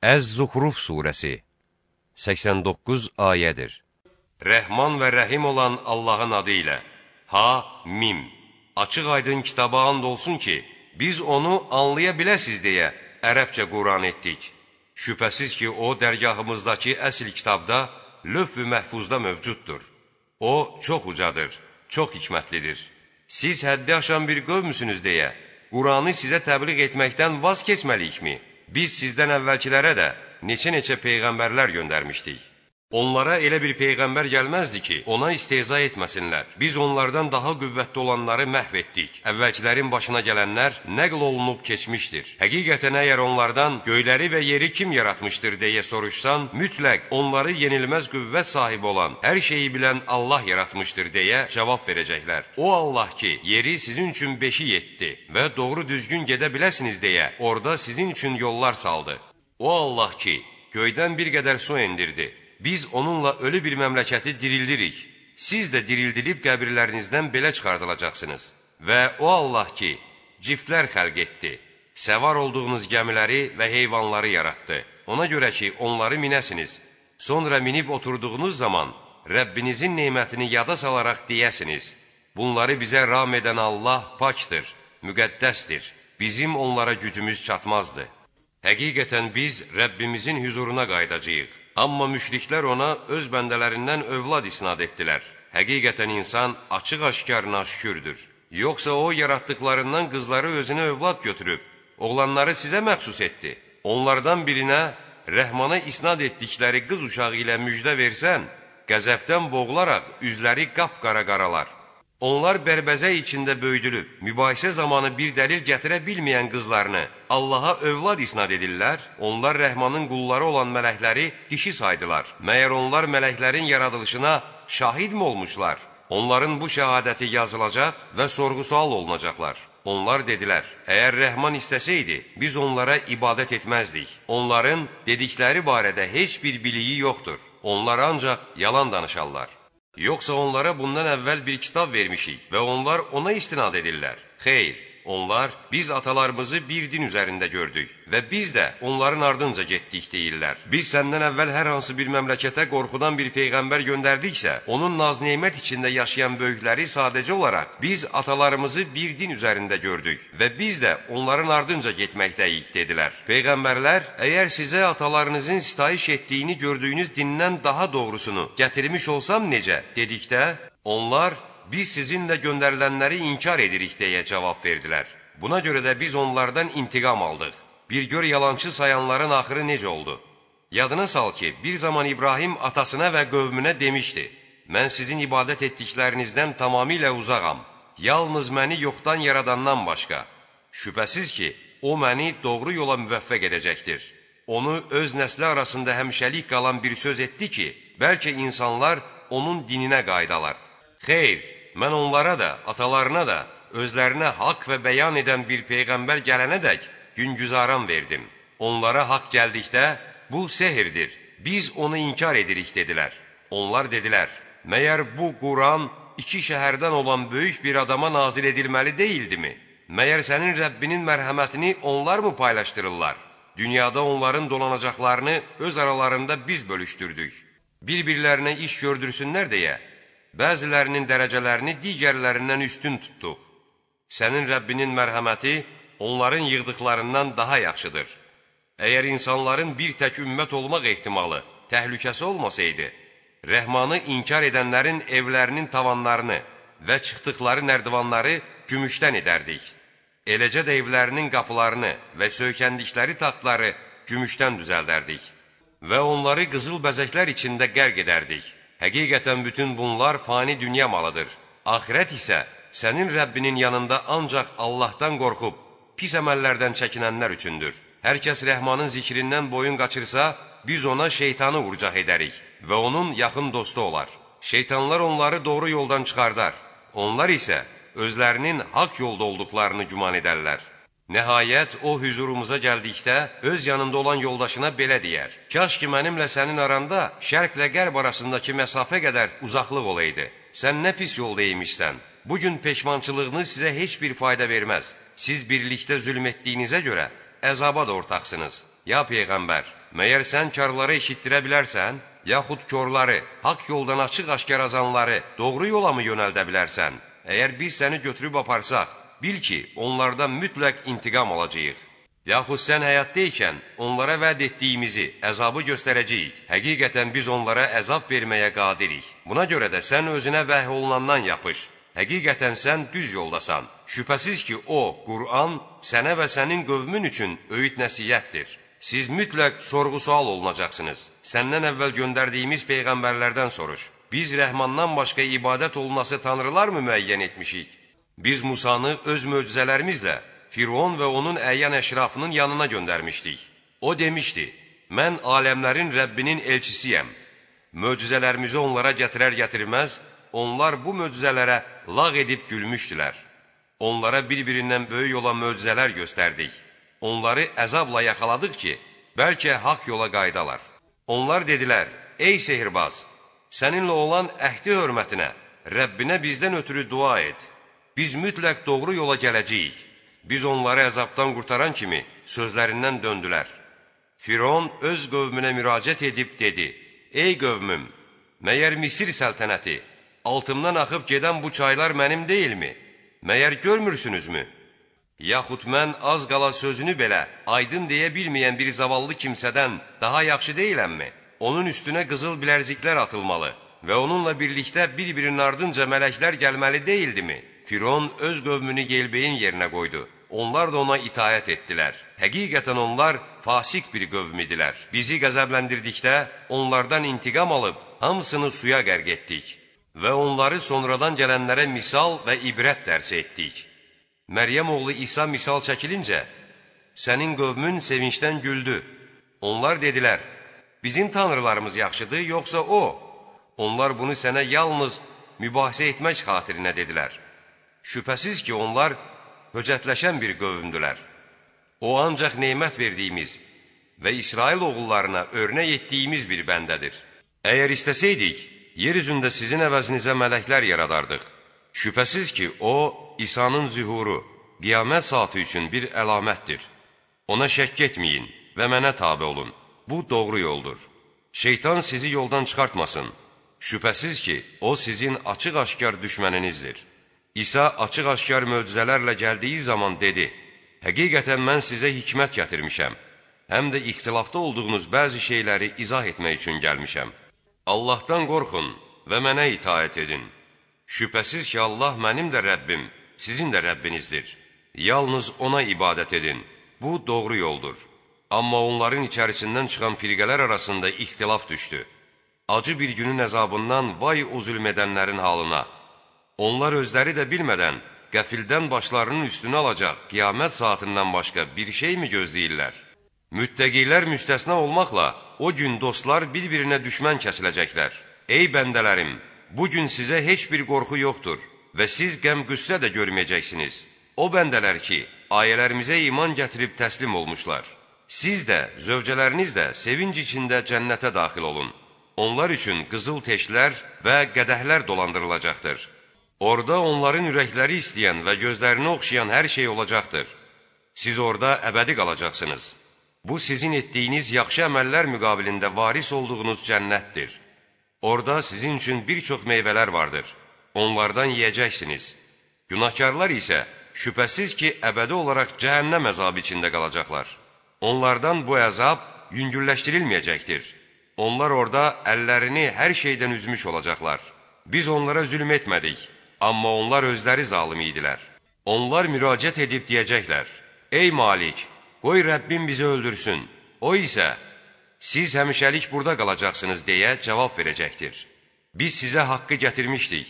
Əz-Zuxruf surəsi 89 ayədir. Rəhman və Rəhim olan Allahın adı ilə Ha-Mim Açıq aydın kitaba and olsun ki, biz onu anlaya biləsiz deyə ərəbcə Quran etdik. Şübhəsiz ki, o dərgahımızdakı əsl kitabda, lövh-ü məhfuzda mövcuddur. O, çox ucadır, çox hikmətlidir. Siz həddi aşan bir qövmüsünüz deyə, Quranı sizə təbliğ etməkdən vaz keçməlikmi? Biz sizdən əvvəlkilərə də neçə-neçə peyğəmbərlər göndərmişdik. Onlara elə bir peyğəmbər gəlməzdi ki, ona istehza etməsinlər. Biz onlardan daha qüvvətli olanları məhv etdik. Əvvəlkilərin başına gələnlər nəql olunub keçmişdir. Həqiqətən əgər onlardan göyləri və yeri kim yaratmışdır deyə soruşsan, mütləq onları yenilməz qüvvət sahibi olan, hər şeyi bilən Allah yaratmışdır deyə cavab verəcəklər. O Allah ki, yeri sizin üçün beşi yetdi və doğru düzgün gedə biləsiniz deyə orada sizin üçün yollar saldı. O Allah ki, göydən bir qədər su endirdi biz onunla ölü bir məmləkəti dirildirik. Siz də dirildilib qəbirlərinizdən belə çıxardılacaqsınız. Və o Allah ki, ciftlər xəlq etdi, səvar olduğunuz gəmiləri və heyvanları yaratdı. Ona görə ki, onları minəsiniz. Sonra minib oturduğunuz zaman Rəbbinizin neymətini yada salaraq deyəsiniz. Bunları bizə ram edən Allah pakdır, müqəddəsdir. Bizim onlara gücümüz çatmazdı. Həqiqətən biz Rəbbimizin hüzuruna qaydacağıq. Amma müşriklər ona öz bəndələrindən övlad isnad etdilər. Həqiqətən insan açıq-aşkar naşükürdür. Yoxsa o yaratdıqlarından qızları özünə övlad götürüb, oğlanları sizə məxsus etdi. Onlardan birinə Rəhmana isnad etdikləri qız uşağı ilə müjdə versən, qəzəbdən boğularaq üzləri qapqara qaralar. Onlar bərbəzək içində böyüdülüb, mübahisə zamanı bir dəlil gətirə bilməyən qızlarını Allaha övlad isnad edirlər, onlar rəhmanın qulları olan mələkləri dişi saydılar. Məyər onlar mələklərin yaradılışına şahidmi olmuşlar? Onların bu şəhadəti yazılacaq və sorğu-sual olunacaqlar. Onlar dedilər, əgər rəhman istəsəydi, biz onlara ibadət etməzdik. Onların dedikləri barədə heç bir biliyi yoxdur. Onlar ancaq yalan danışarlar. Yoxsa onlara bundan əvvəl bir kitab vermişik və onlar ona istinad edirlər. Xeyr, onlar biz atalarımızı bir din üzərində gördük və biz də onların ardınca getdik deyirlər. Biz səndən əvvəl hər hansı bir məmləkətə qorxudan bir peyğəmbər göndərdiksə, onun naz-nemət içində yaşayan böyükləri sadəcə olaraq biz atalarımızı bir din üzərində gördük və biz də onların ardınca getməkdəyik dedilər. Peyğəmbərlər, əgər sizə atalarınızın sitayiş etdiyini gördüyünüz dindən daha doğrusunu gətirmiş olsam necə dedikdə, onlar biz sizinlə göndərilənləri inkar edirik deyə cavab verdilər. Buna görə də biz onlardan intiqam aldıq. Bir gör yalançı sayanların axırı necə oldu? Yadına sal ki, bir zaman İbrahim atasına və qövmünə demişdi, mən sizin ibadət etdiklərinizdən tamamilə uzağam, yalnız məni yoxdan yaradandan başqa. Şübhəsiz ki, o məni doğru yola müvəffəq edəcəkdir. Onu öz nəsli arasında həmişəlik qalan bir söz etdi ki, bəlkə insanlar onun dininə qaydalar. Xeyr, mən onlara da, atalarına da, özlərinə haqq və bəyan edən bir peyğəmbər gələnə dək, güngüzaran verdim. Onlara haqq gəldikdə, bu sehirdir, biz onu inkar edirik dedilər. Onlar dedilər, məyər bu Quran iki şəhərdən olan böyük bir adama nazil edilməli deyildimi? Məyər sənin Rəbbinin mərhəmətini onlar mı paylaşdırırlar? Dünyada onların dolanacaqlarını öz aralarında biz bölüşdürdük. Bir-birlərinə iş gördürsünlər deyə, bəzilərinin dərəcələrini digərlərindən üstün tutduq. Sənin Rəbbinin mərhəməti onların yığdıqlarından daha yaxşıdır. Əgər insanların bir tək ümmət olmaq ehtimalı, təhlükəsi olmasaydı, Rəhmanı inkar edənlərin evlərinin tavanlarını və çıxdıqları nərdivanları gümüşdən edərdik. Eləcə də evlərinin qapılarını və söykəndikləri taxtları gümüşdən düzəldərdik. Və onları qızıl bəzəklər içində qərq edərdik. Həqiqətən bütün bunlar fani dünya malıdır. Ahirət isə sənin Rəbbinin yanında ancaq Allahdan qorxub, pis əməllərdən çəkinənlər üçündür. Hər kəs rəhmanın zikrindən boyun qaçırsa, biz ona şeytanı vurcaq edərik və onun yaxın dostu olar. Şeytanlar onları doğru yoldan çıxardar. Onlar isə özlərinin haqq yolda olduqlarını güman edərlər. Nəhayət, o hüzurumuza gəldikdə, öz yanında olan yoldaşına belə deyər. Kaş ki, mənimlə sənin aranda şərqlə qərb arasındakı məsafə qədər uzaqlıq olaydı. Sən nə pis yolda imişsən. Bugün peşmançılığınız sizə heç bir fayda verməz siz birlikdə zülm etdiyinizə görə əzaba da ortaqsınız. Ya Peyğəmbər, məyər sən karları eşitdirə bilərsən? Yaxud körləri, haqq yoldan açıq-aşkar azanları doğru yola mı yönəldə bilərsən? Əgər biz səni götürüb aparsaq, bil ki, onlardan mütləq intiqam alacağıq. Yaxud sən həyatda ikən onlara vəd etdiyimizi, əzabı göstərəcəyik. Həqiqətən biz onlara əzab verməyə qadirik. Buna görə də sən özünə vəhy olunandan yapış. Həqiqətən sən düz yoldasan. Şübhəsiz ki, o, Qur'an sənə və sənin qövmün üçün öyüd nəsiyyətdir. Siz mütləq sorğu-sual olunacaqsınız. Səndən əvvəl göndərdiyimiz peyğəmbərlərdən soruş. Biz Rəhmandan başqa ibadət olunası tanrılar mı müəyyən etmişik? Biz Musanı öz möcüzələrimizlə Firon və onun əyyan əşrafının yanına göndərmişdik. O demişdi, mən aləmlərin Rəbbinin elçisiyəm. Möcüzələrimizi onlara gətirər-gətirməz, onlar bu möcüzələrə lağ edib gülmüşdülər. Onlara bir-birindən böyük olan möcüzələr göstərdik onları əzabla yaxaladıq ki, bəlkə haqq yola qaydalar. Onlar dedilər, ey sehirbaz, səninlə olan əhdi hörmətinə, Rəbbinə bizdən ötürü dua et. Biz mütləq doğru yola gələcəyik. Biz onları əzabdan qurtaran kimi sözlərindən döndülər. Firon öz qövmünə müraciət edib dedi, Ey qövmüm, məyər Misir səltənəti, altımdan axıb gedən bu çaylar mənim deyilmi? Məyər görmürsünüzmü? Yaxud mən az qala sözünü belə aydın deyə bilməyən bir zavallı kimsədən daha yaxşı deyiləmmi? Onun üstünə qızıl bilərziklər atılmalı və onunla birlikdə bir-birinin ardınca mələklər gəlməli deyildimi? Firon öz qövmünü yelbeyin yerinə qoydu. Onlar da ona itayət etdilər. Həqiqətən onlar fasik bir qövm idilər. Bizi qəzəbləndirdikdə onlardan intiqam alıb hamısını suya qərq etdik və onları sonradan gələnlərə misal və ibrət dərsi etdik. Məryəm oğlu İsa misal çəkilincə, sənin qövmün sevincdən güldü. Onlar dedilər, bizim tanrılarımız yaxşıdır, yoxsa o? Onlar bunu sənə yalnız mübahisə etmək xatirinə dedilər. Şübhəsiz ki, onlar höcətləşən bir qövmdülər. O ancaq neymət verdiyimiz və İsrail oğullarına örnək etdiyimiz bir bəndədir. Əgər istəsəydik, yer üzündə sizin əvəzinizə mələklər yaradardıq. Şübhəsiz ki, o, İsa'nın zühuru, qiyamət saatı üçün bir əlamətdir. Ona şəkk etməyin və mənə tabi olun. Bu doğru yoldur. Şeytan sizi yoldan çıxartmasın. Şübhəsiz ki, o sizin açıq-aşkar düşməninizdir. İsa açıq-aşkar möcüzələrlə gəldiyi zaman dedi, Həqiqətən mən sizə hikmət gətirmişəm, həm də ixtilafda olduğunuz bəzi şeyləri izah etmək üçün gəlmişəm. Allahdan qorxun və mənə itaət edin. Şübhəsiz ki, Allah mənim də Rəbbim, sizin də Rəbbinizdir. Yalnız ona ibadət edin. Bu doğru yoldur. Amma onların içərisindən çıxan firqələr arasında ixtilaf düşdü. Acı bir günün əzabından vay o zülm edənlərin halına. Onlar özləri də bilmədən qəfildən başlarının üstünü alacaq qiyamət saatindən başqa bir şey mi gözləyirlər? Müttəqilər müstəsna olmaqla o gün dostlar bir-birinə düşmən kəsiləcəklər. Ey bəndələrim, bu gün sizə heç bir qorxu yoxdur və siz qəm-qüssə də görməyəcəksiniz. O bəndələr ki, ayələrimizə iman gətirib təslim olmuşlar. Siz də, zövcələriniz də sevinc içində cənnətə daxil olun. Onlar üçün qızıl teşlər və qədəhlər dolandırılacaqdır. Orada onların ürəkləri istəyən və gözlərini oxşayan hər şey olacaqdır. Siz orada əbədi qalacaqsınız. Bu sizin etdiyiniz yaxşı əməllər müqabilində varis olduğunuz cənnətdir. Orada sizin üçün bir çox meyvələr vardır onlardan yeyəcəksiniz. Günahkarlar isə şübhəsiz ki, əbədi olaraq cəhənnəm əzabı içində qalacaqlar. Onlardan bu əzab yüngülləşdirilməyəcəkdir. Onlar orada əllərini hər şeydən üzmüş olacaqlar. Biz onlara zülm etmədik, amma onlar özləri zalim idilər. Onlar müraciət edib deyəcəklər, Ey Malik, qoy Rəbbim bizi öldürsün. O isə, siz həmişəlik burada qalacaqsınız deyə cavab verəcəkdir. Biz sizə haqqı gətirmişdik.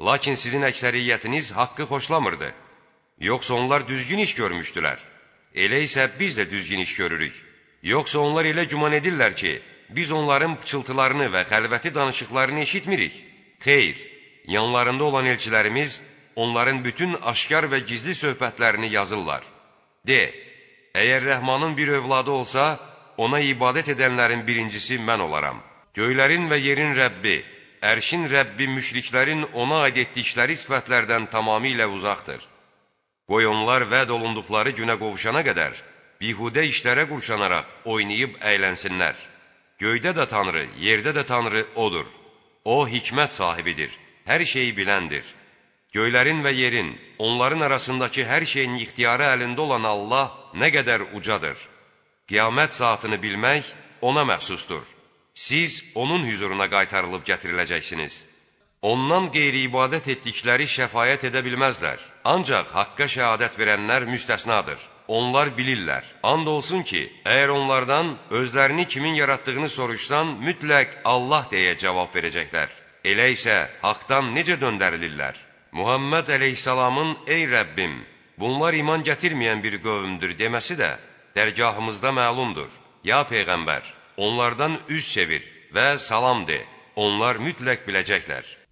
Lakin sizin əksəriyyətiniz haqqı xoşlamırdı. Yoxsa onlar düzgün iş görmüşdülər. Elə isə biz də düzgün iş görürük. Yoxsa onlar elə güman edirlər ki, biz onların pıçıltılarını və xəlvəti danışıqlarını eşitmirik. Xeyr, yanlarında olan elçilərimiz onların bütün aşkar və gizli söhbətlərini yazırlar. De, əgər rəhmanın bir övladı olsa, ona ibadət edənlərin birincisi mən olaram. Göylərin və yerin Rəbbi, ərşin Rəbbi müşriklərin ona aid etdikləri sifətlərdən tamamilə uzaqdır. Qoy onlar vəd olunduqları günə qovuşana qədər bihudə işlərə qurşanaraq oynayıb əylənsinlər. Göydə də Tanrı, yerdə də Tanrı O'dur. O, hikmət sahibidir, hər şeyi biləndir. Göylərin və yerin, onların arasındakı hər şeyin ixtiyarı əlində olan Allah nə qədər ucadır. Qiyamət saatını bilmək ona məxsusdur. Siz onun hüzuruna qaytarılıb gətiriləcəksiniz. Ondan qeyri-ibadət etdikləri şəfayət edə bilməzlər. Ancaq haqqa şəhadət verənlər müstəsnadır. Onlar bilirlər. And olsun ki, əgər onlardan özlərini kimin yaratdığını soruşsan, mütləq Allah deyə cavab verəcəklər. Elə isə haqdan necə döndərilirlər? Muhammed əleyhissalamın ey Rəbbim, bunlar iman gətirməyən bir qövmdür deməsi də dərgahımızda məlumdur. Ya Peyğəmbər, onlardan üz çevir və salam de, onlar mütləq biləcəklər.